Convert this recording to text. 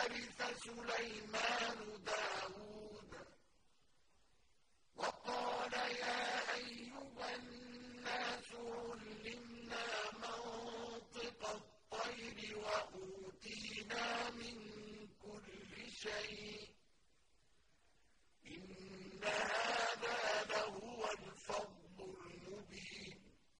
وَرِثَ سُلَيْمَانُ